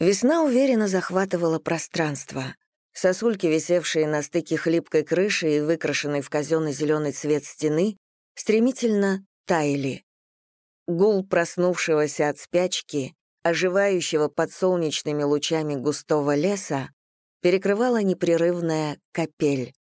Весна уверенно захватывала пространство. Сосульки, висевшие на стыке хлипкой крыши и выкрашенной в казенный зеленый цвет стены, стремительно таяли. Гул проснувшегося от спячки, оживающего под солнечными лучами густого леса, перекрывала непрерывная капель.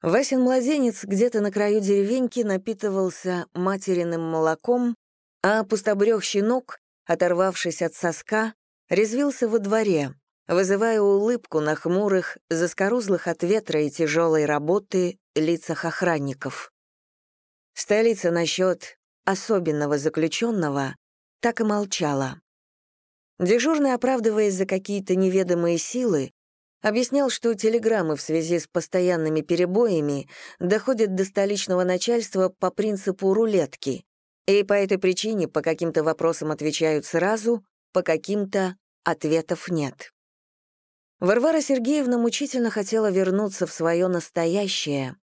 Васин младенец где-то на краю деревеньки напитывался материным молоком, а пустобрех щенок, оторвавшись от соска, резвился во дворе, вызывая улыбку на хмурых, заскорузлых от ветра и тяжелой работы лицах охранников. Столица насчет особенного заключенного так и молчала. Дежурный, оправдываясь за какие-то неведомые силы, объяснял, что телеграммы в связи с постоянными перебоями доходят до столичного начальства по принципу рулетки, и по этой причине по каким-то вопросам отвечают сразу, по каким-то Ответов нет. Варвара Сергеевна мучительно хотела вернуться в свое настоящее,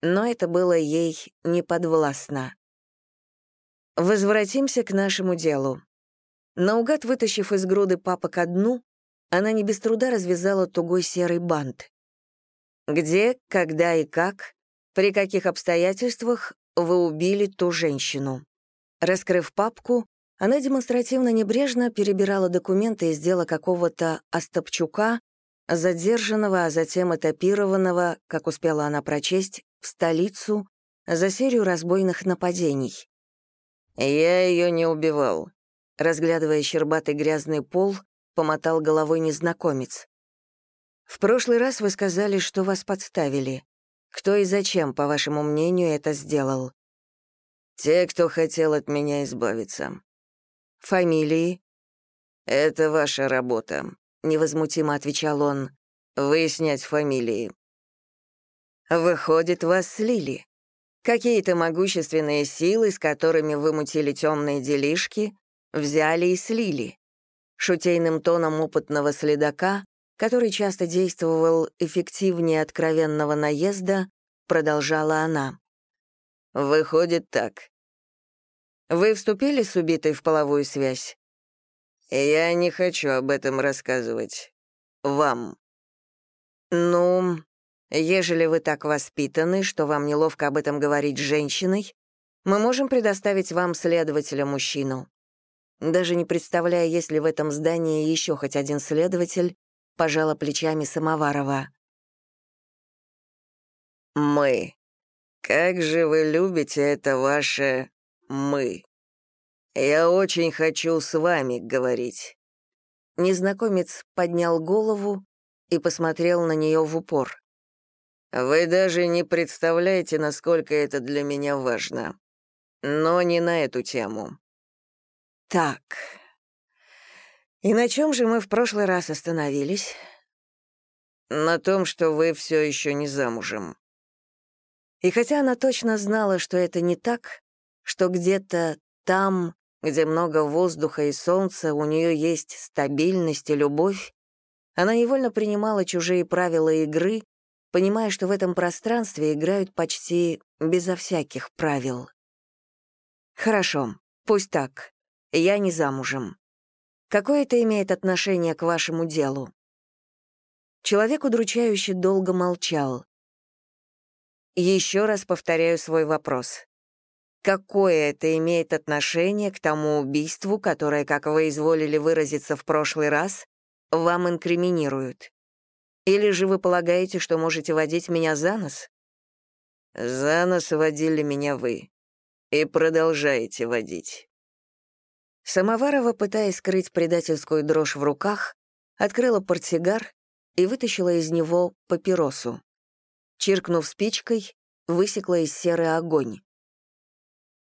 но это было ей неподвластно. Возвратимся к нашему делу. Наугад вытащив из груды папок одну, она не без труда развязала тугой серый бант. Где, когда и как, при каких обстоятельствах вы убили ту женщину? Раскрыв папку, она демонстративно небрежно перебирала документы из дела какого-то Остапчука, задержанного, а затем этапированного, как успела она прочесть, в столицу за серию разбойных нападений. «Я ее не убивал», — разглядывая щербатый грязный пол, помотал головой незнакомец. «В прошлый раз вы сказали, что вас подставили. Кто и зачем, по вашему мнению, это сделал?» «Те, кто хотел от меня избавиться. Фамилии?» «Это ваша работа», — невозмутимо отвечал он. «Выяснять фамилии». «Выходит, вас слили. Какие-то могущественные силы, с которыми вы мутили темные делишки, взяли и слили». Шутейным тоном опытного следака, который часто действовал эффективнее откровенного наезда, продолжала она. «Выходит так. Вы вступили с убитой в половую связь? Я не хочу об этом рассказывать. Вам. Ну, ежели вы так воспитаны, что вам неловко об этом говорить с женщиной, мы можем предоставить вам следователя-мужчину. Даже не представляя, есть ли в этом здании еще хоть один следователь, пожала плечами Самоварова. «Мы. Как же вы любите это ваше мы. Я очень хочу с вами говорить». Незнакомец поднял голову и посмотрел на нее в упор. «Вы даже не представляете, насколько это для меня важно. Но не на эту тему». «Так. И на чем же мы в прошлый раз остановились?» «На том, что вы все еще не замужем». И хотя она точно знала, что это не так, что где-то там, где много воздуха и солнца, у нее есть стабильность и любовь, она невольно принимала чужие правила игры, понимая, что в этом пространстве играют почти безо всяких правил. «Хорошо, пусть так. Я не замужем. Какое это имеет отношение к вашему делу?» Человек удручающе долго молчал. Еще раз повторяю свой вопрос. Какое это имеет отношение к тому убийству, которое, как вы изволили выразиться в прошлый раз, вам инкриминируют? Или же вы полагаете, что можете водить меня за нос? За нос водили меня вы. И продолжаете водить. Самоварова, пытаясь скрыть предательскую дрожь в руках, открыла портсигар и вытащила из него папиросу. Чиркнув спичкой, высекла из серы огонь.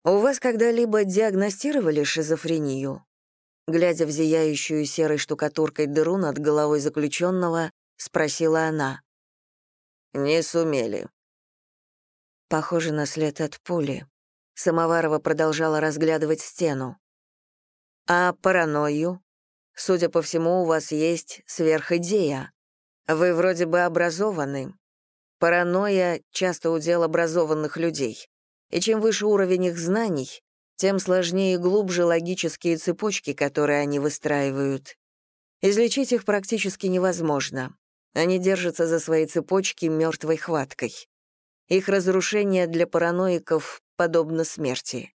«У вас когда-либо диагностировали шизофрению?» Глядя в зияющую серой штукатуркой дыру над головой заключенного, спросила она. «Не сумели». Похоже на след от пули. Самоварова продолжала разглядывать стену. «А паранойю? Судя по всему, у вас есть сверхидея. Вы вроде бы образованы. Паранойя — часто удел образованных людей и чем выше уровень их знаний, тем сложнее и глубже логические цепочки, которые они выстраивают. Излечить их практически невозможно. Они держатся за свои цепочки мертвой хваткой. Их разрушение для параноиков подобно смерти.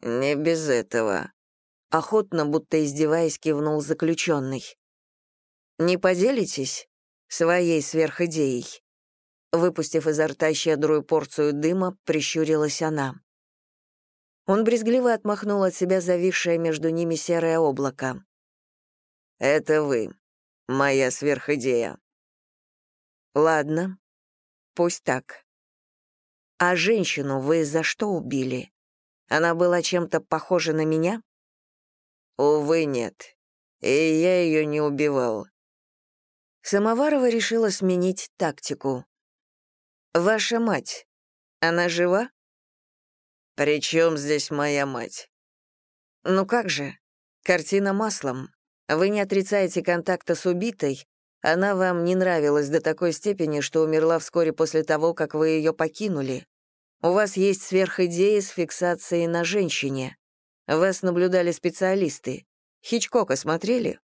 «Не без этого», — охотно, будто издеваясь, кивнул заключенный. «Не поделитесь своей сверхидеей?» Выпустив изо рта щедрую порцию дыма, прищурилась она. Он брезгливо отмахнул от себя зависшее между ними серое облако. «Это вы, моя сверхидея». «Ладно, пусть так. А женщину вы за что убили? Она была чем-то похожа на меня?» «Увы, нет. И я ее не убивал». Самоварова решила сменить тактику. «Ваша мать, она жива?» «При чем здесь моя мать?» «Ну как же? Картина маслом. Вы не отрицаете контакта с убитой, она вам не нравилась до такой степени, что умерла вскоре после того, как вы ее покинули. У вас есть сверхидея с фиксацией на женщине. Вас наблюдали специалисты. Хичкока смотрели?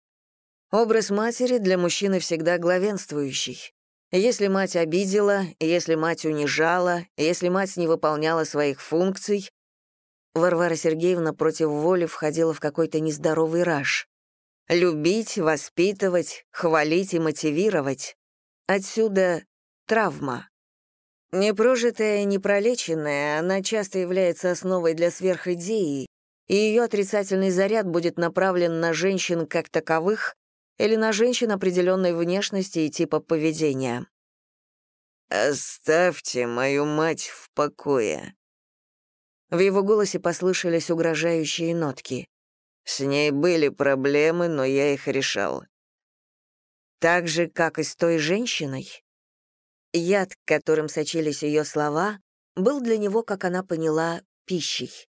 Образ матери для мужчины всегда главенствующий. Если мать обидела, если мать унижала, если мать не выполняла своих функций, Варвара Сергеевна против воли входила в какой-то нездоровый раж. Любить, воспитывать, хвалить и мотивировать. Отсюда травма. Непрожитая, непролеченная, она часто является основой для сверхидеи, и ее отрицательный заряд будет направлен на женщин как таковых или на женщин определенной внешности и типа поведения. «Оставьте мою мать в покое». В его голосе послышались угрожающие нотки. С ней были проблемы, но я их решал. Так же, как и с той женщиной? Яд, которым сочились ее слова, был для него, как она поняла, пищей.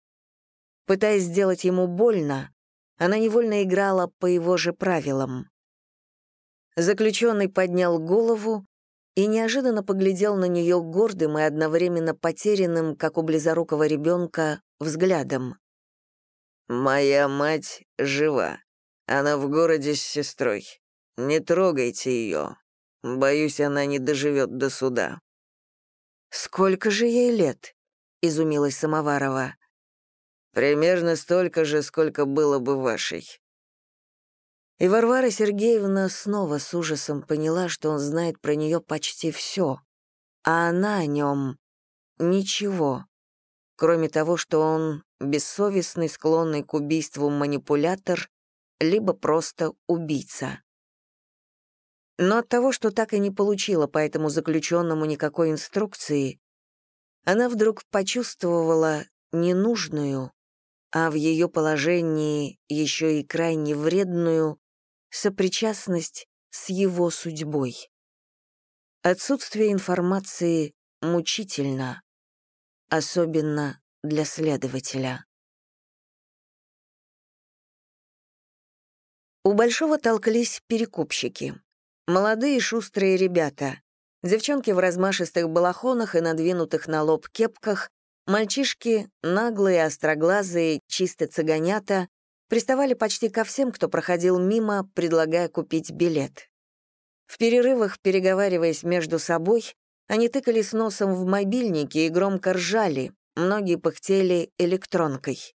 Пытаясь сделать ему больно, она невольно играла по его же правилам. Заключенный поднял голову и неожиданно поглядел на нее гордым и одновременно потерянным, как у близорукого ребенка, взглядом. «Моя мать жива. Она в городе с сестрой. Не трогайте ее. Боюсь, она не доживет до суда». «Сколько же ей лет?» — изумилась Самоварова. «Примерно столько же, сколько было бы вашей». И Варвара Сергеевна снова с ужасом поняла, что он знает про нее почти все, а она о нем ничего, кроме того, что он бессовестный, склонный к убийству манипулятор, либо просто убийца. Но от того, что так и не получила по этому заключенному никакой инструкции, она вдруг почувствовала ненужную, а в ее положении еще и крайне вредную, сопричастность с его судьбой. Отсутствие информации мучительно, особенно для следователя. У Большого толклись перекупщики. Молодые шустрые ребята. Девчонки в размашистых балахонах и надвинутых на лоб кепках, мальчишки, наглые, остроглазые, чисто цыганята, приставали почти ко всем, кто проходил мимо, предлагая купить билет. В перерывах, переговариваясь между собой, они тыкались носом в мобильники и громко ржали, многие пыхтели электронкой.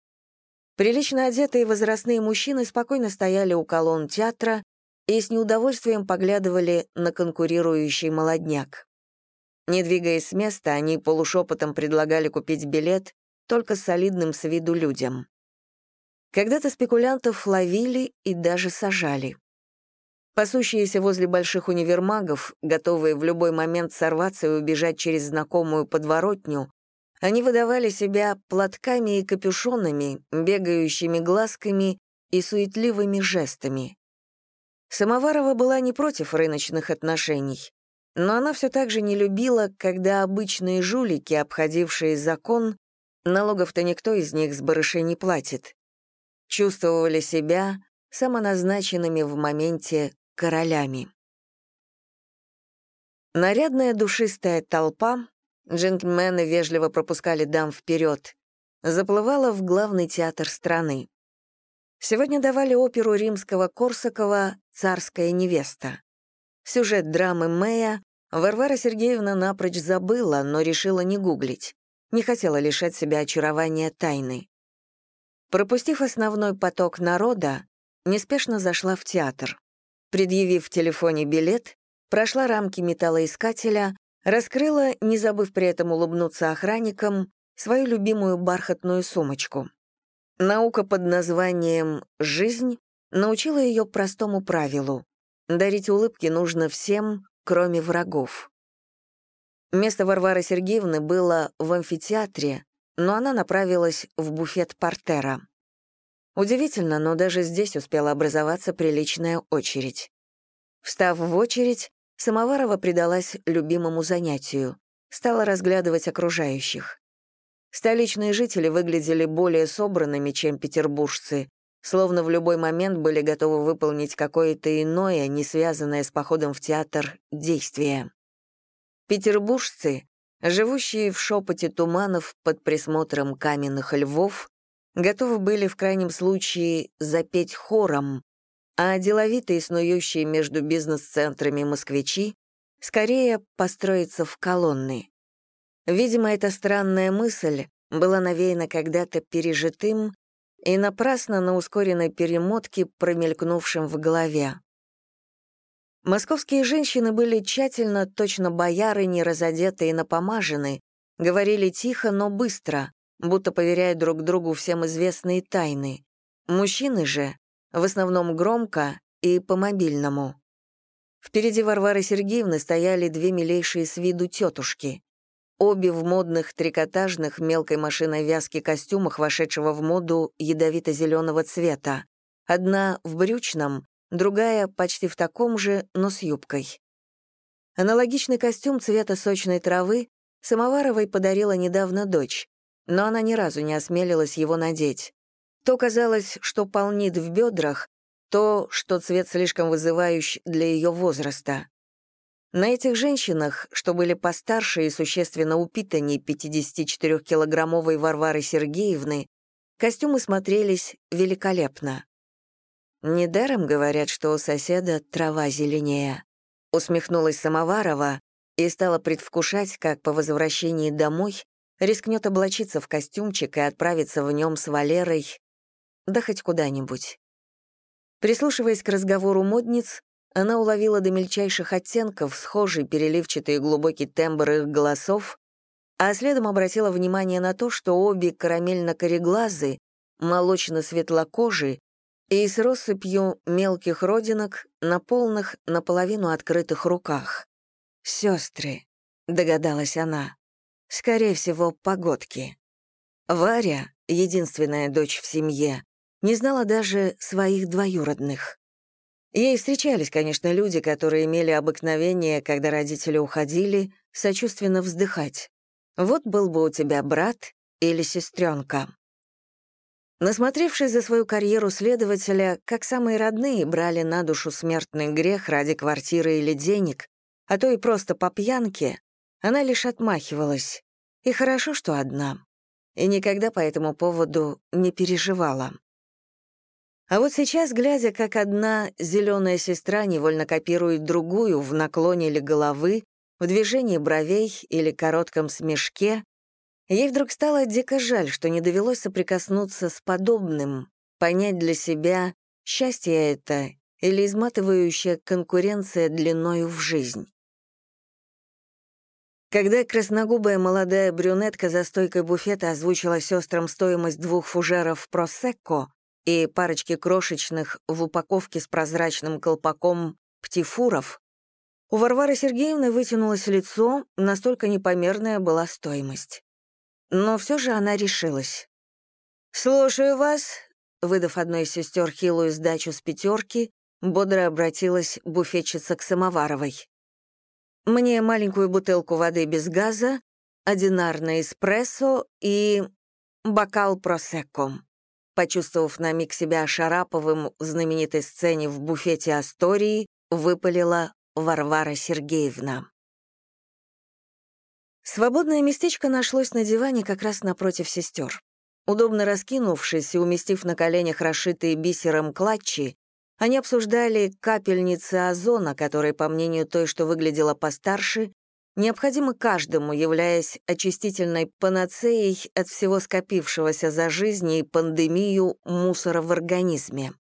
Прилично одетые возрастные мужчины спокойно стояли у колонн театра и с неудовольствием поглядывали на конкурирующий молодняк. Не двигаясь с места, они полушепотом предлагали купить билет только солидным с виду людям. Когда-то спекулянтов ловили и даже сажали. Пасущиеся возле больших универмагов, готовые в любой момент сорваться и убежать через знакомую подворотню, они выдавали себя платками и капюшонами, бегающими глазками и суетливыми жестами. Самоварова была не против рыночных отношений, но она все так же не любила, когда обычные жулики, обходившие закон, налогов-то никто из них с барышей не платит, чувствовали себя самоназначенными в моменте королями. Нарядная душистая толпа, джентльмены вежливо пропускали дам вперед, заплывала в главный театр страны. Сегодня давали оперу римского Корсакова «Царская невеста». Сюжет драмы Мэя Варвара Сергеевна напрочь забыла, но решила не гуглить. Не хотела лишать себя очарования тайны. Пропустив основной поток народа, неспешно зашла в театр. Предъявив в телефоне билет, прошла рамки металлоискателя, раскрыла, не забыв при этом улыбнуться охранникам, свою любимую бархатную сумочку. Наука под названием «Жизнь» научила ее простому правилу — дарить улыбки нужно всем, кроме врагов. Место Варвары Сергеевны было в амфитеатре, но она направилась в буфет портера. Удивительно, но даже здесь успела образоваться приличная очередь. Встав в очередь, Самоварова предалась любимому занятию, стала разглядывать окружающих. Столичные жители выглядели более собранными, чем петербуржцы, словно в любой момент были готовы выполнить какое-то иное, не связанное с походом в театр, действие. Петербуржцы, живущие в шепоте туманов под присмотром каменных львов, готовы были в крайнем случае запеть хором, а деловитые, снующие между бизнес-центрами москвичи, скорее построиться в колонны. Видимо, эта странная мысль была навеяна когда-то пережитым и напрасно на ускоренной перемотке, промелькнувшем в голове. Московские женщины были тщательно, точно бояры, не разодеты и напомажены, говорили тихо, но быстро, будто поверяя друг другу всем известные тайны. Мужчины же, в основном громко и по-мобильному. Впереди Варвары Сергеевны стояли две милейшие с виду тетушки. Обе в модных трикотажных мелкой машиной вязки костюмах, вошедшего в моду ядовито-зеленого цвета. Одна в брючном, другая почти в таком же, но с юбкой. Аналогичный костюм цвета сочной травы Самоваровой подарила недавно дочь, но она ни разу не осмелилась его надеть. То казалось, что полнит в бедрах, то, что цвет слишком вызывающий для ее возраста. На этих женщинах, что были постарше и существенно упитанней 54-килограммовой Варвары Сергеевны, костюмы смотрелись великолепно. «Недаром говорят, что у соседа трава зеленее», — усмехнулась Самоварова и стала предвкушать, как по возвращении домой рискнет облачиться в костюмчик и отправиться в нем с Валерой, да хоть куда-нибудь. Прислушиваясь к разговору модниц, она уловила до мельчайших оттенков схожий переливчатый и глубокий тембр их голосов, а следом обратила внимание на то, что обе карамельно-кореглазы, молочно-светлокожи и с россыпью мелких родинок на полных, наполовину открытых руках. «Сестры», — догадалась она. Скорее всего, погодки. Варя, единственная дочь в семье, не знала даже своих двоюродных. Ей встречались, конечно, люди, которые имели обыкновение, когда родители уходили, сочувственно вздыхать. Вот был бы у тебя брат или сестренка. Насмотревшись за свою карьеру следователя, как самые родные брали на душу смертный грех ради квартиры или денег, а то и просто по пьянке, она лишь отмахивалась. И хорошо, что одна. И никогда по этому поводу не переживала. А вот сейчас, глядя, как одна зеленая сестра невольно копирует другую в наклоне или головы, в движении бровей или коротком смешке, ей вдруг стало дико жаль, что не довелось соприкоснуться с подобным, понять для себя, счастье это или изматывающая конкуренция длиною в жизнь. Когда красногубая молодая брюнетка за стойкой буфета озвучила сестрам стоимость двух фужеров просекко и парочки крошечных в упаковке с прозрачным колпаком птифуров, у Варвары Сергеевны вытянулось лицо, настолько непомерная была стоимость. Но все же она решилась. «Слушаю вас», — выдав одной из сестер хилую сдачу с пятерки, бодро обратилась буфетчица к Самоваровой. Мне маленькую бутылку воды без газа, одинарное эспрессо и бокал просекко. Почувствовав на миг себя Шараповым в знаменитой сцене в буфете Астории, выпалила Варвара Сергеевна. Свободное местечко нашлось на диване как раз напротив сестер. Удобно раскинувшись и уместив на коленях расшитые бисером клатчи, они обсуждали капельницы озона, которые, по мнению той, что выглядела постарше, необходимы каждому, являясь очистительной панацеей от всего скопившегося за жизнь и пандемию мусора в организме.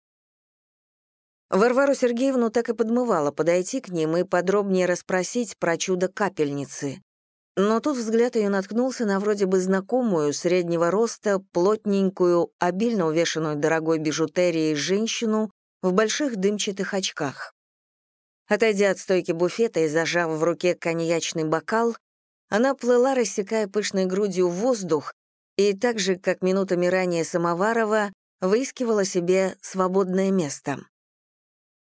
Варвару Сергеевну так и подмывало подойти к ним и подробнее расспросить про чудо капельницы. Но тут взгляд ее наткнулся на вроде бы знакомую, среднего роста, плотненькую, обильно увешанную дорогой бижутерией женщину в больших дымчатых очках. Отойдя от стойки буфета и зажав в руке коньячный бокал, она плыла, рассекая пышной грудью воздух, и так же, как минутами ранее Самоварова, выискивала себе свободное место.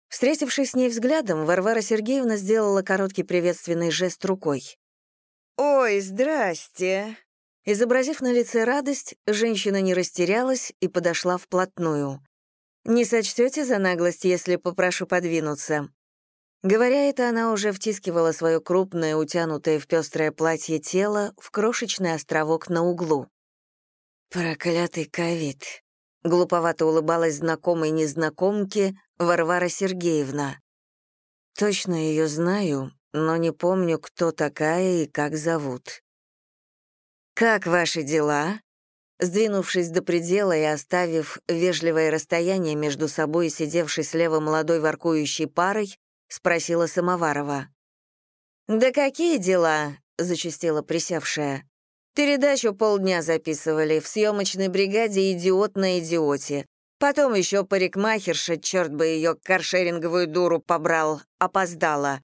Встретившись с ней взглядом, Варвара Сергеевна сделала короткий приветственный жест рукой. «Ой, здрасте!» Изобразив на лице радость, женщина не растерялась и подошла вплотную. «Не сочтете за наглость, если попрошу подвинуться?» Говоря это, она уже втискивала свое крупное, утянутое в пестрое платье тело в крошечный островок на углу. «Проклятый ковид!» — глуповато улыбалась знакомой незнакомке, Варвара Сергеевна. Точно ее знаю, но не помню, кто такая и как зовут. «Как ваши дела?» Сдвинувшись до предела и оставив вежливое расстояние между собой и сидевшей слева молодой воркующей парой, спросила Самоварова. «Да какие дела?» — зачастила присевшая. «Передачу полдня записывали, в съемочной бригаде «Идиот на идиоте». Потом еще парикмахерша, черт бы ее, каршеринговую дуру побрал, опоздала.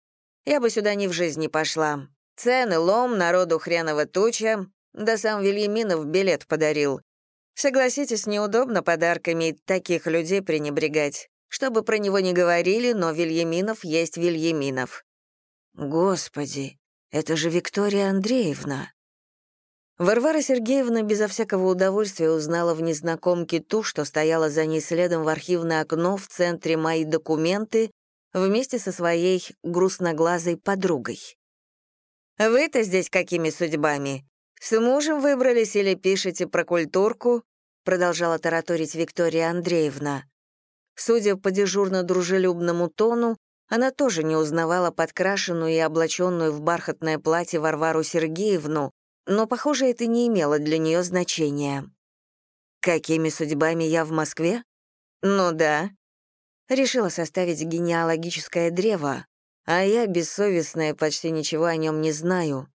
Я бы сюда ни в жизни пошла. Цены, лом, народу хреново туча, да сам Вильяминов билет подарил. Согласитесь, неудобно подарками таких людей пренебрегать. Чтобы про него не говорили, но Вильяминов есть Вильяминов. Господи, это же Виктория Андреевна. Варвара Сергеевна безо всякого удовольствия узнала в незнакомке ту, что стояла за ней следом в архивное окно в центре «Мои документы» вместе со своей грустноглазой подругой. «Вы-то здесь какими судьбами? С мужем выбрались или пишете про культурку?» продолжала тараторить Виктория Андреевна. Судя по дежурно-дружелюбному тону, она тоже не узнавала подкрашенную и облаченную в бархатное платье Варвару Сергеевну, но, похоже, это не имело для нее значения. Какими судьбами я в Москве? Ну да. Решила составить генеалогическое древо, а я, бессовестная, почти ничего о нем не знаю.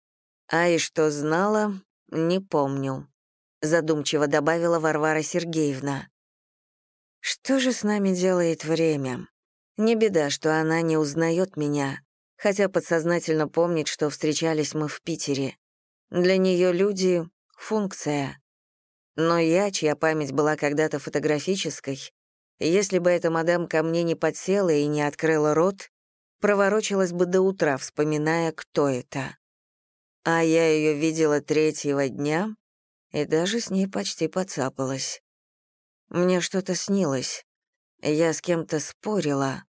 А и что знала, не помню. Задумчиво добавила Варвара Сергеевна. Что же с нами делает время? Не беда, что она не узнает меня, хотя подсознательно помнит, что встречались мы в Питере. Для нее люди — функция. Но я, чья память была когда-то фотографической, если бы эта мадам ко мне не подсела и не открыла рот, проворочилась бы до утра, вспоминая, кто это. А я ее видела третьего дня и даже с ней почти поцапалась. Мне что-то снилось. Я с кем-то спорила.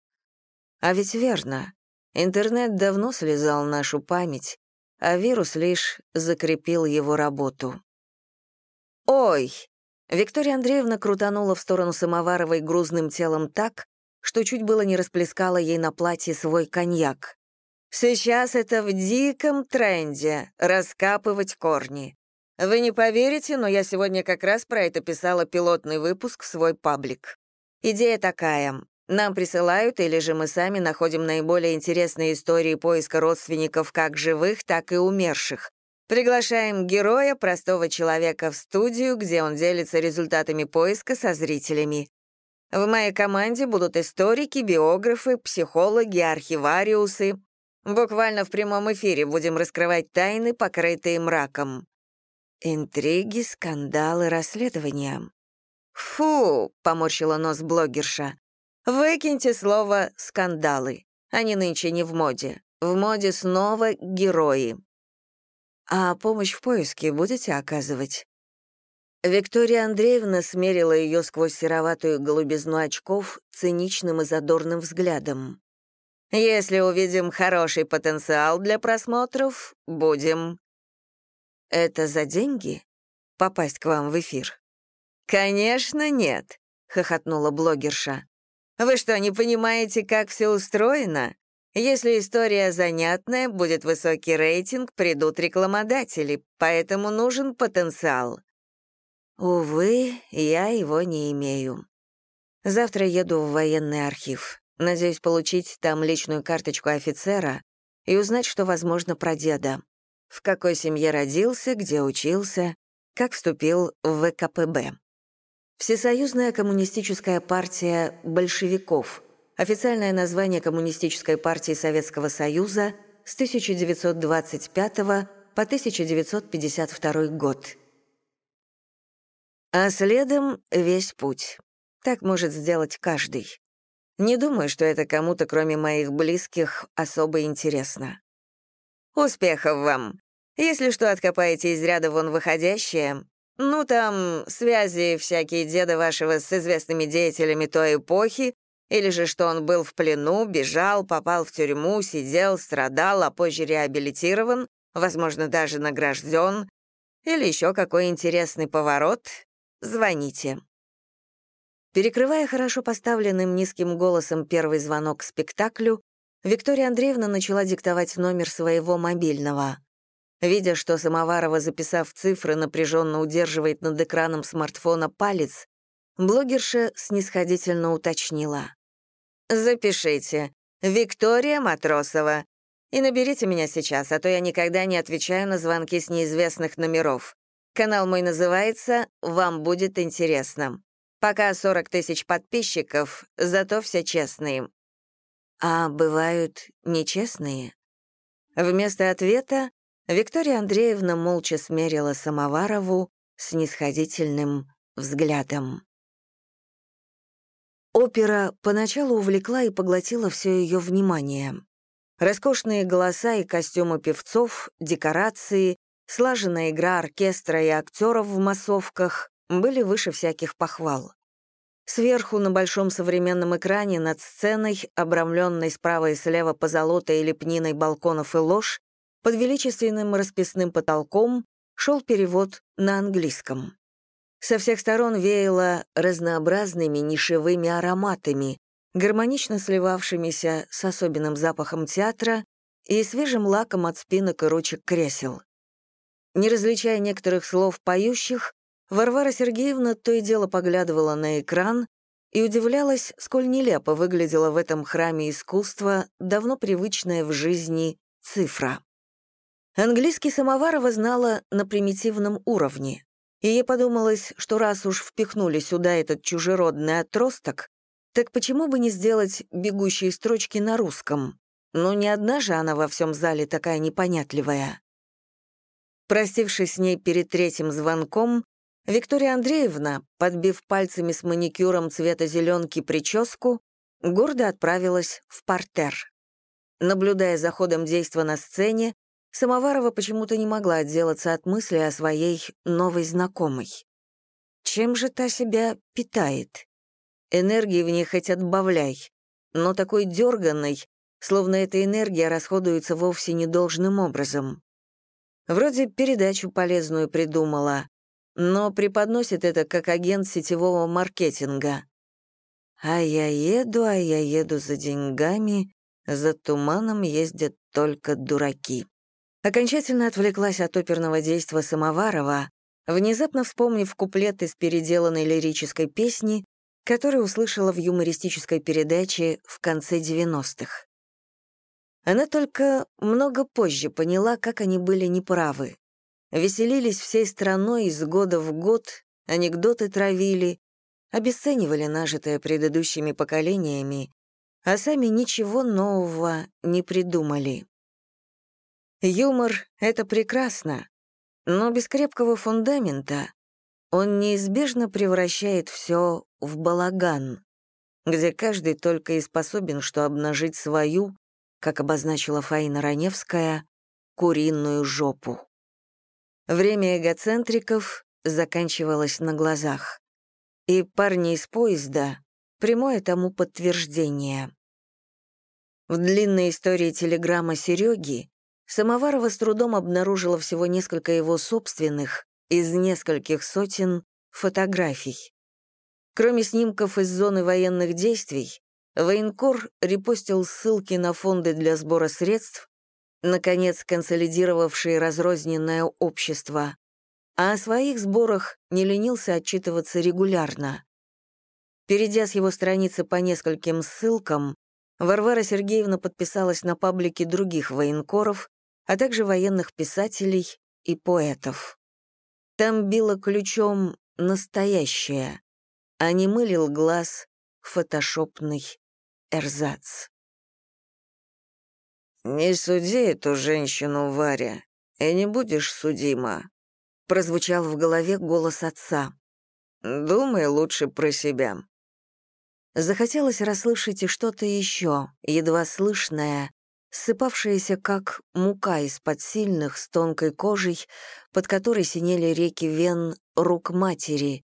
А ведь верно, интернет давно слезал нашу память, а вирус лишь закрепил его работу. «Ой!» Виктория Андреевна крутанула в сторону Самоваровой грузным телом так, что чуть было не расплескала ей на платье свой коньяк. «Сейчас это в диком тренде — раскапывать корни. Вы не поверите, но я сегодня как раз про это писала пилотный выпуск в свой паблик. Идея такая. Нам присылают, или же мы сами находим наиболее интересные истории поиска родственников как живых, так и умерших. Приглашаем героя, простого человека, в студию, где он делится результатами поиска со зрителями. В моей команде будут историки, биографы, психологи, архивариусы. Буквально в прямом эфире будем раскрывать тайны, покрытые мраком. Интриги, скандалы, расследования. «Фу!» — поморщила нос блогерша. Выкиньте слово «скандалы». Они нынче не в моде. В моде снова герои. А помощь в поиске будете оказывать? Виктория Андреевна смерила ее сквозь сероватую голубизну очков циничным и задорным взглядом. «Если увидим хороший потенциал для просмотров, будем». «Это за деньги? Попасть к вам в эфир?» «Конечно, нет», — хохотнула блогерша. «Вы что, не понимаете, как все устроено? Если история занятная, будет высокий рейтинг, придут рекламодатели, поэтому нужен потенциал». Увы, я его не имею. Завтра еду в военный архив. Надеюсь получить там личную карточку офицера и узнать, что возможно про деда. В какой семье родился, где учился, как вступил в ВКПБ. Всесоюзная коммунистическая партия большевиков, официальное название Коммунистической партии Советского Союза с 1925 по 1952 год. А следом весь путь. Так может сделать каждый. Не думаю, что это кому-то, кроме моих близких, особо интересно. Успехов вам! Если что, откопаете из ряда вон выходящее, ну, там, связи всякие деда вашего с известными деятелями той эпохи, или же что он был в плену, бежал, попал в тюрьму, сидел, страдал, а позже реабилитирован, возможно, даже награжден, или еще какой интересный поворот, звоните. Перекрывая хорошо поставленным низким голосом первый звонок к спектаклю, Виктория Андреевна начала диктовать номер своего мобильного. Видя, что Самоварова, записав цифры, напряженно удерживает над экраном смартфона палец, блогерша снисходительно уточнила. «Запишите. Виктория Матросова. И наберите меня сейчас, а то я никогда не отвечаю на звонки с неизвестных номеров. Канал мой называется «Вам будет интересно». Пока 40 тысяч подписчиков, зато все честные. А бывают нечестные? Вместо ответа Виктория Андреевна молча смерила Самоварову с нисходительным взглядом. Опера поначалу увлекла и поглотила все ее внимание. Роскошные голоса и костюмы певцов, декорации, слаженная игра оркестра и актеров в массовках были выше всяких похвал. Сверху на большом современном экране над сценой, обрамленной справа и слева позолотой и лепниной балконов и лож, под величественным расписным потолком шел перевод на английском. Со всех сторон веяло разнообразными нишевыми ароматами, гармонично сливавшимися с особенным запахом театра и свежим лаком от спинок и ручек кресел. Не различая некоторых слов поющих, Варвара Сергеевна то и дело поглядывала на экран и удивлялась, сколь нелепо выглядела в этом храме искусства давно привычная в жизни цифра. Английский Самоварова знала на примитивном уровне, и ей подумалось, что раз уж впихнули сюда этот чужеродный отросток, так почему бы не сделать бегущие строчки на русском? Ну, не одна же она во всем зале такая непонятливая. Простившись с ней перед третьим звонком, Виктория Андреевна, подбив пальцами с маникюром цвета зеленки прическу, гордо отправилась в портер. Наблюдая за ходом действа на сцене, Самоварова почему-то не могла отделаться от мысли о своей новой знакомой. Чем же та себя питает? Энергии в ней хоть отбавляй, но такой дерганной, словно эта энергия расходуется вовсе недолжным образом. Вроде передачу полезную придумала, но преподносит это как агент сетевого маркетинга. А я еду, а я еду за деньгами, за туманом ездят только дураки окончательно отвлеклась от оперного действа Самоварова, внезапно вспомнив куплет из переделанной лирической песни, которую услышала в юмористической передаче в конце 90-х. Она только много позже поняла, как они были неправы. Веселились всей страной из года в год, анекдоты травили, обесценивали нажитое предыдущими поколениями, а сами ничего нового не придумали. Юмор — это прекрасно, но без крепкого фундамента он неизбежно превращает все в балаган, где каждый только и способен что обнажить свою, как обозначила Фаина Раневская, куриную жопу. Время эгоцентриков заканчивалось на глазах, и парни из поезда — прямое тому подтверждение. В длинной истории телеграмма Сереги Самоварова с трудом обнаружила всего несколько его собственных из нескольких сотен фотографий. Кроме снимков из зоны военных действий, военкор репостил ссылки на фонды для сбора средств, наконец консолидировавшие разрозненное общество, а о своих сборах не ленился отчитываться регулярно. Перейдя с его страницы по нескольким ссылкам, Варвара Сергеевна подписалась на паблики других военкоров, а также военных писателей и поэтов. Там било ключом настоящее, а не мылил глаз фотошопный эрзац. «Не суди эту женщину, Варя, и не будешь судима», прозвучал в голове голос отца. «Думай лучше про себя». Захотелось расслышать и что-то еще, едва слышное, ссыпавшееся как мука из-под сильных, с тонкой кожей, под которой синели реки вен рук матери,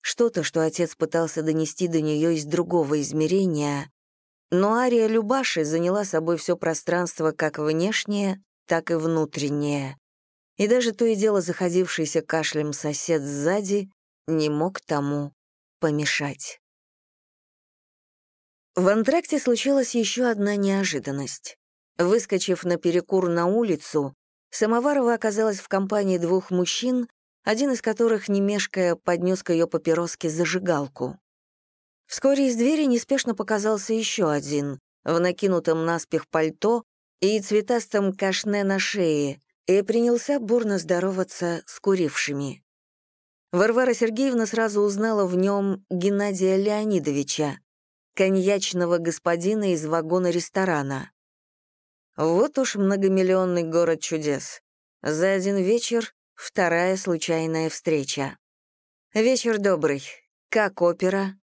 что-то, что отец пытался донести до нее из другого измерения, но Ария Любаши заняла собой все пространство как внешнее, так и внутреннее. И даже то и дело заходившийся кашлем сосед сзади не мог тому помешать. В антракте случилась еще одна неожиданность. Выскочив на перекур на улицу, Самоварова оказалась в компании двух мужчин, один из которых, не мешкая, поднес к ее папироске зажигалку. Вскоре из двери неспешно показался еще один, в накинутом наспех пальто и цветастом кашне на шее, и принялся бурно здороваться с курившими. Варвара Сергеевна сразу узнала в нем Геннадия Леонидовича, коньячного господина из вагона ресторана. Вот уж многомиллионный город чудес. За один вечер вторая случайная встреча. Вечер добрый. Как опера?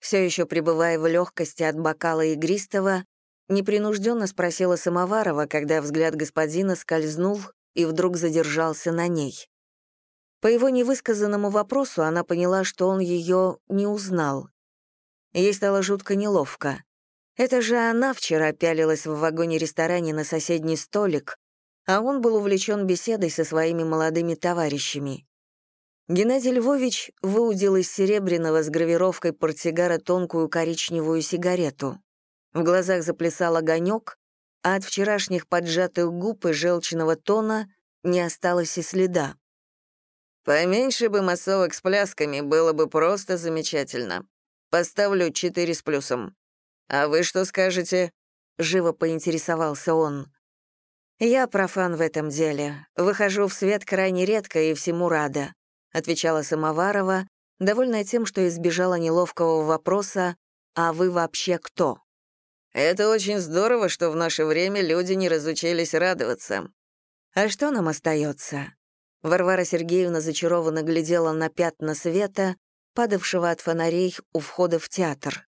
Все еще пребывая в легкости от бокала игристого, непринужденно спросила Самоварова, когда взгляд господина скользнул и вдруг задержался на ней. По его невысказанному вопросу она поняла, что он ее не узнал. Ей стало жутко неловко. Это же она вчера пялилась в вагоне-ресторане на соседний столик, а он был увлечен беседой со своими молодыми товарищами. Геннадий Львович выудил из серебряного с гравировкой портсигара тонкую коричневую сигарету. В глазах заплясал огонек, а от вчерашних поджатых губ и желчного тона не осталось и следа. «Поменьше бы массовок с плясками, было бы просто замечательно. Поставлю четыре с плюсом. А вы что скажете?» Живо поинтересовался он. «Я профан в этом деле. Выхожу в свет крайне редко и всему рада», отвечала Самоварова, довольная тем, что избежала неловкого вопроса «А вы вообще кто?». «Это очень здорово, что в наше время люди не разучились радоваться». «А что нам остается?» Варвара Сергеевна зачарованно глядела на пятна света, падавшего от фонарей у входа в театр.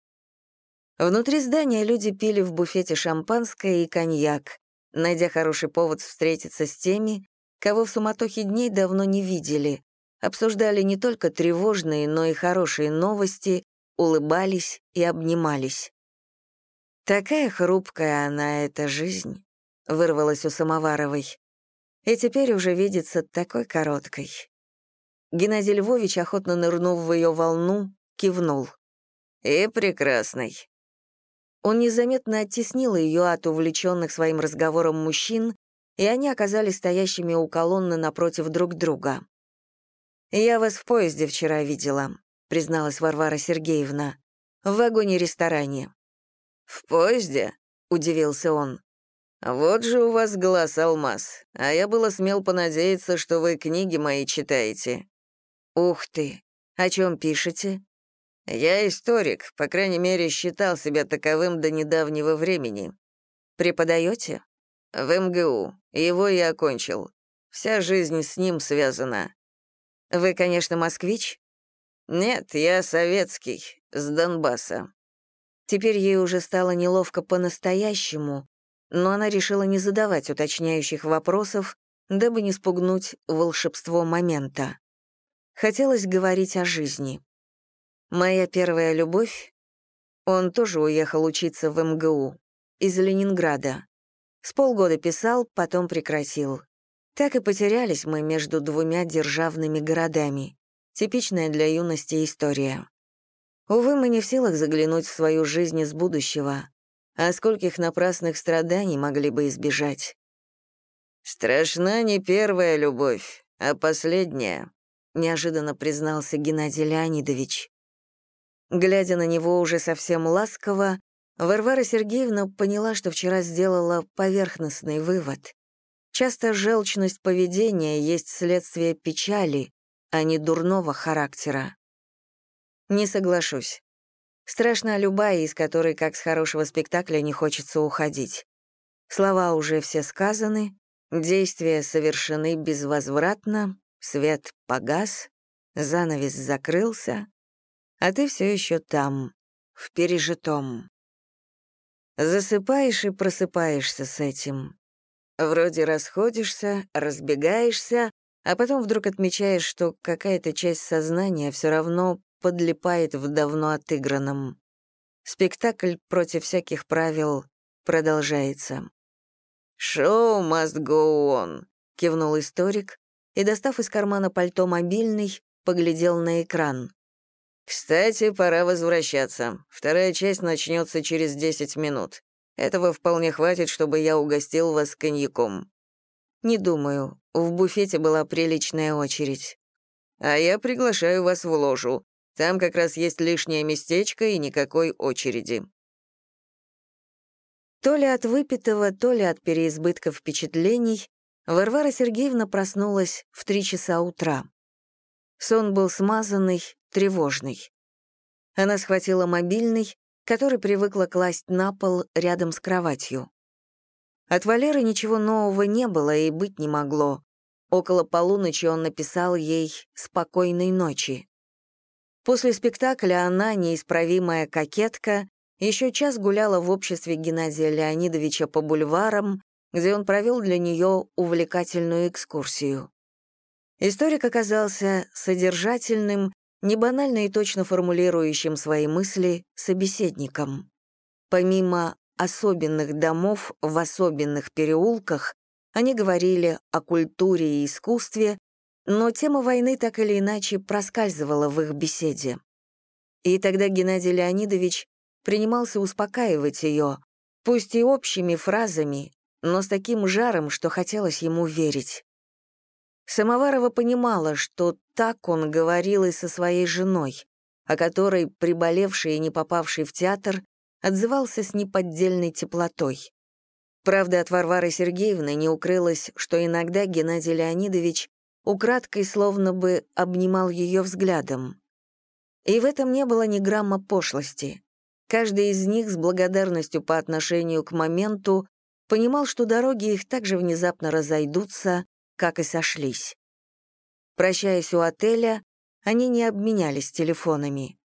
Внутри здания люди пили в буфете шампанское и коньяк, найдя хороший повод встретиться с теми, кого в суматохе дней давно не видели, обсуждали не только тревожные, но и хорошие новости, улыбались и обнимались. «Такая хрупкая она, эта жизнь», — вырвалась у Самоваровой. «И теперь уже видится такой короткой». Геннадий Львович, охотно нырнув в ее волну, кивнул. «И прекрасный». Он незаметно оттеснил ее от увлеченных своим разговором мужчин, и они оказались стоящими у колонны напротив друг друга. «Я вас в поезде вчера видела», — призналась Варвара Сергеевна. «В вагоне-ресторане». «В поезде?» — удивился он. «Вот же у вас глаз, алмаз, а я было смел понадеяться, что вы книги мои читаете». «Ух ты! О чем пишете?» «Я историк, по крайней мере, считал себя таковым до недавнего времени». «Преподаете?» «В МГУ. Его я окончил. Вся жизнь с ним связана». «Вы, конечно, москвич?» «Нет, я советский, с Донбасса». Теперь ей уже стало неловко по-настоящему, но она решила не задавать уточняющих вопросов, дабы не спугнуть волшебство момента. Хотелось говорить о жизни. Моя первая любовь, он тоже уехал учиться в МГУ, из Ленинграда. С полгода писал, потом прекратил. Так и потерялись мы между двумя державными городами. Типичная для юности история. Увы, мы не в силах заглянуть в свою жизнь из будущего, а скольких напрасных страданий могли бы избежать. «Страшна не первая любовь, а последняя», — неожиданно признался Геннадий Леонидович. Глядя на него уже совсем ласково, Варвара Сергеевна поняла, что вчера сделала поверхностный вывод. Часто желчность поведения есть следствие печали, а не дурного характера. Не соглашусь. Страшна любая, из которой, как с хорошего спектакля, не хочется уходить. Слова уже все сказаны, действия совершены безвозвратно, свет погас, занавес закрылся, а ты все еще там, в пережитом. Засыпаешь и просыпаешься с этим. Вроде расходишься, разбегаешься, а потом вдруг отмечаешь, что какая-то часть сознания все равно подлипает в давно отыгранном. Спектакль против всяких правил продолжается. «Шоу must go on», — кивнул историк и, достав из кармана пальто мобильный, поглядел на экран. «Кстати, пора возвращаться. Вторая часть начнется через 10 минут. Этого вполне хватит, чтобы я угостил вас коньяком». «Не думаю. В буфете была приличная очередь». «А я приглашаю вас в ложу. Там как раз есть лишнее местечко и никакой очереди». То ли от выпитого, то ли от переизбытка впечатлений, Варвара Сергеевна проснулась в три часа утра. Сон был смазанный, тревожный. Она схватила мобильный, который привыкла класть на пол рядом с кроватью. От Валеры ничего нового не было и быть не могло. Около полуночи он написал ей «Спокойной ночи». После спектакля она, неисправимая кокетка, еще час гуляла в обществе Геннадия Леонидовича по бульварам, где он провел для нее увлекательную экскурсию. Историк оказался содержательным, не банально и точно формулирующим свои мысли собеседником. Помимо особенных домов в особенных переулках, они говорили о культуре и искусстве, но тема войны так или иначе проскальзывала в их беседе. И тогда Геннадий Леонидович принимался успокаивать ее, пусть и общими фразами, но с таким жаром, что хотелось ему верить. Самоварова понимала, что так он говорил и со своей женой, о которой, приболевший и не попавший в театр, отзывался с неподдельной теплотой. Правда, от Варвары Сергеевны не укрылось, что иногда Геннадий Леонидович украдкой словно бы обнимал ее взглядом. И в этом не было ни грамма пошлости. Каждый из них с благодарностью по отношению к моменту понимал, что дороги их так же внезапно разойдутся, как и сошлись. Прощаясь у отеля, они не обменялись телефонами.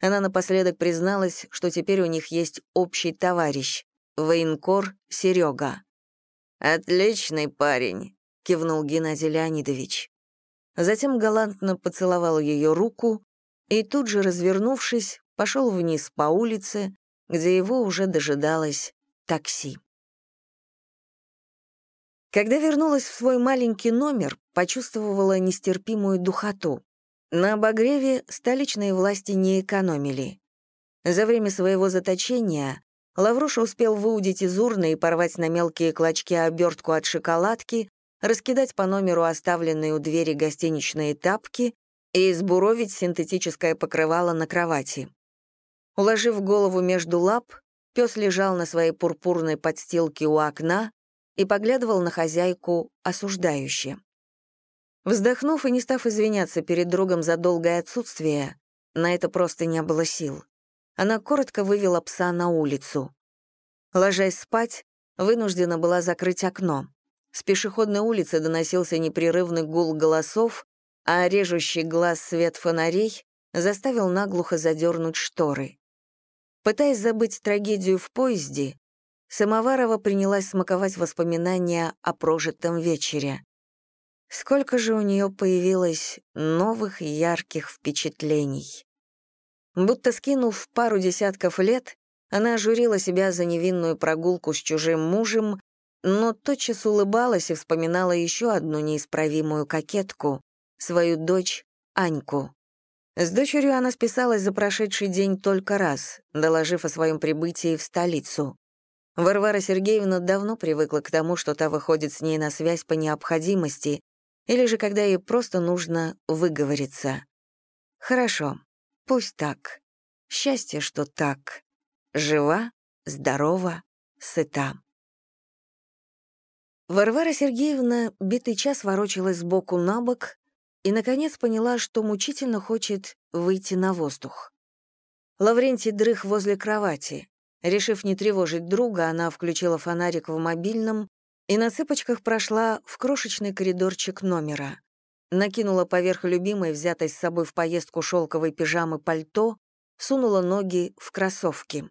Она напоследок призналась, что теперь у них есть общий товарищ — военкор Серега. «Отличный парень», — кивнул Геннадий Леонидович. Затем галантно поцеловал ее руку и тут же, развернувшись, пошел вниз по улице, где его уже дожидалось такси. Когда вернулась в свой маленький номер, почувствовала нестерпимую духоту. На обогреве столичные власти не экономили. За время своего заточения Лавруша успел выудить из урны и порвать на мелкие клочки обертку от шоколадки, раскидать по номеру оставленные у двери гостиничные тапки и сбуровить синтетическое покрывало на кровати. Уложив голову между лап, пес лежал на своей пурпурной подстилке у окна, и поглядывал на хозяйку осуждающе. Вздохнув и не став извиняться перед другом за долгое отсутствие, на это просто не было сил. Она коротко вывела пса на улицу. Ложась спать, вынуждена была закрыть окно. С пешеходной улицы доносился непрерывный гул голосов, а режущий глаз свет фонарей заставил наглухо задернуть шторы. Пытаясь забыть трагедию в поезде, Самоварова принялась смаковать воспоминания о прожитом вечере. Сколько же у нее появилось новых ярких впечатлений. Будто скинув пару десятков лет, она ожурила себя за невинную прогулку с чужим мужем, но тотчас улыбалась и вспоминала еще одну неисправимую кокетку, свою дочь Аньку. С дочерью она списалась за прошедший день только раз, доложив о своем прибытии в столицу. Варвара Сергеевна давно привыкла к тому, что та выходит с ней на связь по необходимости или же когда ей просто нужно выговориться. Хорошо, пусть так. Счастье, что так. Жива, здорова, сыта. Варвара Сергеевна битый час ворочалась сбоку на бок и, наконец, поняла, что мучительно хочет выйти на воздух. Лаврентий дрых возле кровати. Решив не тревожить друга, она включила фонарик в мобильном и на цыпочках прошла в крошечный коридорчик номера. Накинула поверх любимой, взятой с собой в поездку шелковой пижамы пальто, сунула ноги в кроссовки.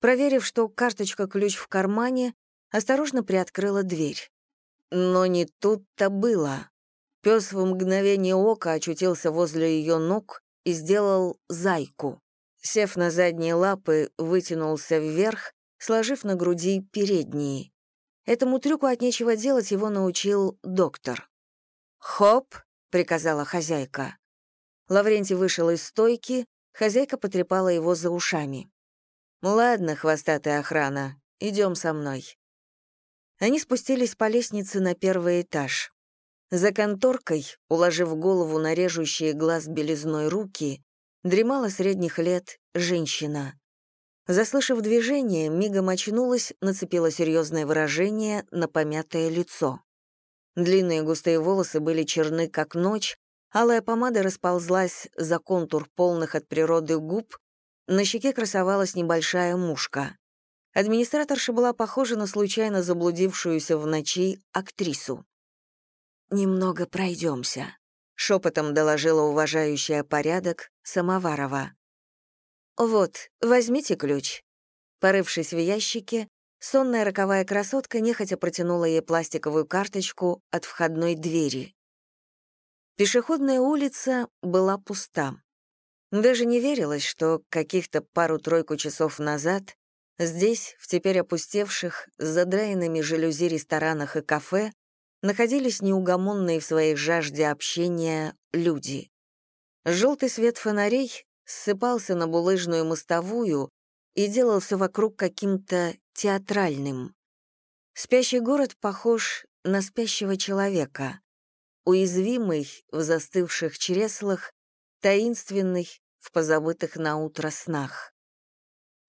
Проверив, что карточка-ключ в кармане, осторожно приоткрыла дверь. Но не тут-то было. Пес в мгновение ока очутился возле ее ног и сделал зайку. Сев на задние лапы, вытянулся вверх, сложив на груди передние. Этому трюку от нечего делать его научил доктор. «Хоп!» — приказала хозяйка. Лаврентий вышел из стойки, хозяйка потрепала его за ушами. «Ладно, хвостатая охрана, идем со мной». Они спустились по лестнице на первый этаж. За конторкой, уложив голову на режущие глаз белизной руки, дремала средних лет женщина. Заслышав движение, мигом очнулась, нацепила серьезное выражение на помятое лицо. Длинные густые волосы были черны, как ночь, алая помада расползлась за контур полных от природы губ, на щеке красовалась небольшая мушка. Администраторша была похожа на случайно заблудившуюся в ночи актрису. «Немного пройдемся», — шепотом доложила уважающая порядок Самоварова. «Вот, возьмите ключ». Порывшись в ящике, сонная роковая красотка нехотя протянула ей пластиковую карточку от входной двери. Пешеходная улица была пуста. Даже не верилось, что каких-то пару-тройку часов назад здесь, в теперь опустевших, с задраенными жалюзи ресторанах и кафе, находились неугомонные в своей жажде общения люди. Желтый свет фонарей ссыпался на булыжную мостовую и делался вокруг каким-то театральным. Спящий город похож на спящего человека, уязвимый в застывших чреслах, таинственный в позабытых на утро снах.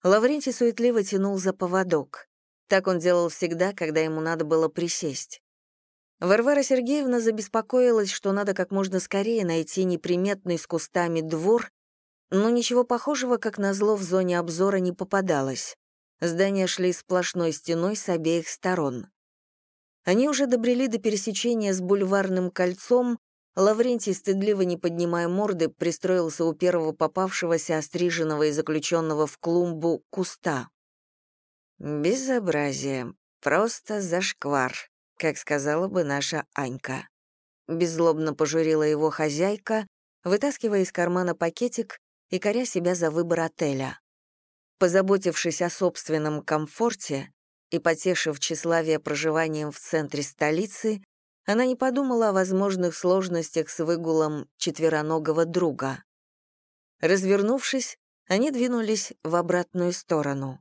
Лаврентий суетливо тянул за поводок. Так он делал всегда, когда ему надо было присесть. Варвара Сергеевна забеспокоилась, что надо как можно скорее найти неприметный с кустами двор, но ничего похожего, как назло, в зоне обзора не попадалось. Здания шли сплошной стеной с обеих сторон. Они уже добрели до пересечения с бульварным кольцом, Лаврентий, стыдливо не поднимая морды, пристроился у первого попавшегося остриженного и заключенного в клумбу куста. «Безобразие. Просто зашквар», как сказала бы наша Анька. Беззлобно пожурила его хозяйка, вытаскивая из кармана пакетик и коря себя за выбор отеля. Позаботившись о собственном комфорте и потешив тщеславие проживанием в центре столицы, она не подумала о возможных сложностях с выгулом четвероногого друга. Развернувшись, они двинулись в обратную сторону.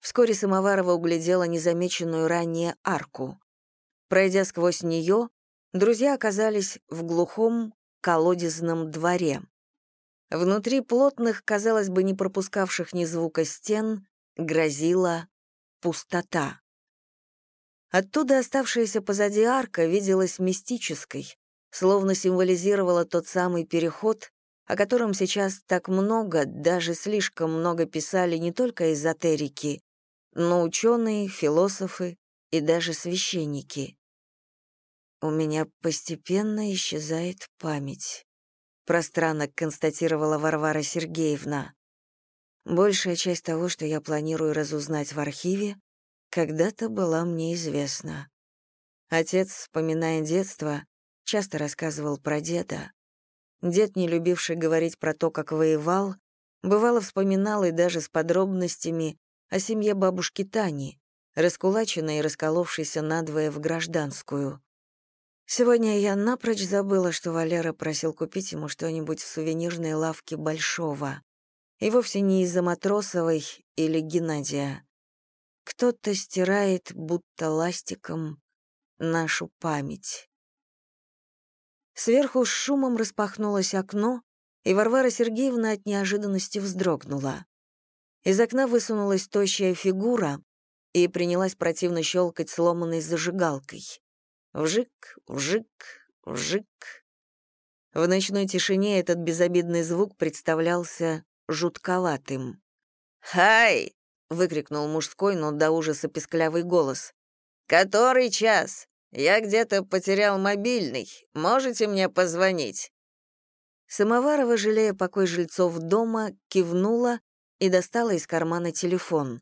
Вскоре Самоварова углядела незамеченную ранее арку. Пройдя сквозь нее, друзья оказались в глухом колодезном дворе. Внутри плотных, казалось бы, не пропускавших ни звука стен, грозила пустота. Оттуда оставшаяся позади арка виделась мистической, словно символизировала тот самый переход, о котором сейчас так много, даже слишком много писали не только эзотерики, но ученые, философы, и даже священники. У меня постепенно исчезает память, пространно констатировала Варвара Сергеевна. Большая часть того, что я планирую разузнать в архиве, когда-то была мне известна. Отец, вспоминая детство, часто рассказывал про деда. Дед, не любивший говорить про то, как воевал, бывало вспоминал и даже с подробностями о семье бабушки Тани, раскулаченной и расколовшейся надвое в гражданскую. Сегодня я напрочь забыла, что Валера просил купить ему что-нибудь в сувенирной лавке Большого. И вовсе не из-за Матросовой или Геннадия. Кто-то стирает, будто ластиком, нашу память. Сверху с шумом распахнулось окно, и Варвара Сергеевна от неожиданности вздрогнула. Из окна высунулась тощая фигура и принялась противно щелкать сломанной зажигалкой. Вжик, вжик, вжик. В ночной тишине этот безобидный звук представлялся жутковатым. «Хай!» — выкрикнул мужской, но до ужаса песклявый голос. «Который час? Я где-то потерял мобильный. Можете мне позвонить?» Самоварова, жалея покой жильцов дома, кивнула и достала из кармана телефон.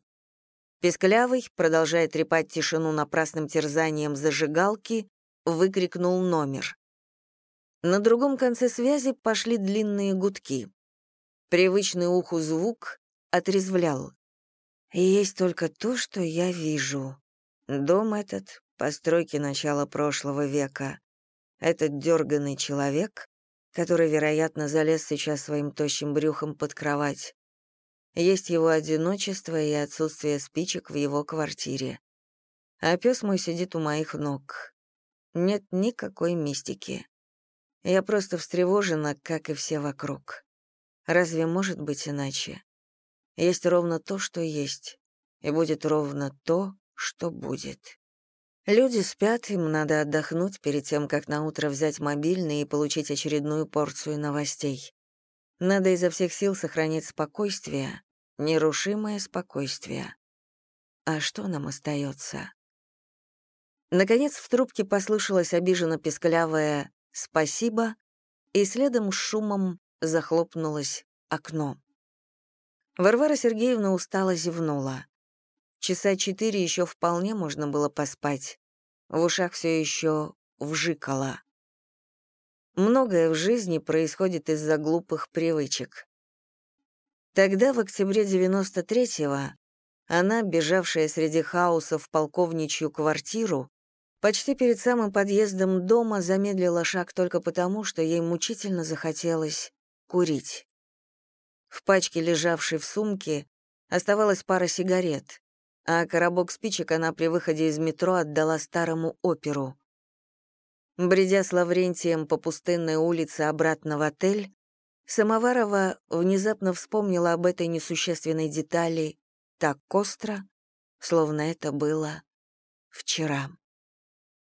Песклявый, продолжая трепать тишину напрасным терзанием зажигалки, выкрикнул номер. На другом конце связи пошли длинные гудки. Привычный уху звук отрезвлял. есть только то, что я вижу. Дом этот — постройки начала прошлого века. Этот дерганный человек, который, вероятно, залез сейчас своим тощим брюхом под кровать, есть его одиночество и отсутствие спичек в его квартире. А пес мой сидит у моих ног. Нет никакой мистики. Я просто встревожена, как и все вокруг. Разве может быть иначе? Есть ровно то, что есть, и будет ровно то, что будет. Люди спят, им надо отдохнуть перед тем, как наутро взять мобильный и получить очередную порцию новостей. Надо изо всех сил сохранять спокойствие, нерушимое спокойствие. А что нам остается? Наконец в трубке послышалось обиженно песклявое «спасибо», и следом шумом захлопнулось окно. Варвара Сергеевна устало зевнула. Часа четыре еще вполне можно было поспать. В ушах все еще вжикало. Многое в жизни происходит из-за глупых привычек. Тогда, в октябре 93-го, она, бежавшая среди хаоса в полковничью квартиру, почти перед самым подъездом дома замедлила шаг только потому, что ей мучительно захотелось курить. В пачке, лежавшей в сумке, оставалась пара сигарет, а коробок спичек она при выходе из метро отдала старому оперу. Бредя с Лаврентием по пустынной улице обратно в отель, Самоварова внезапно вспомнила об этой несущественной детали так остро, словно это было вчера.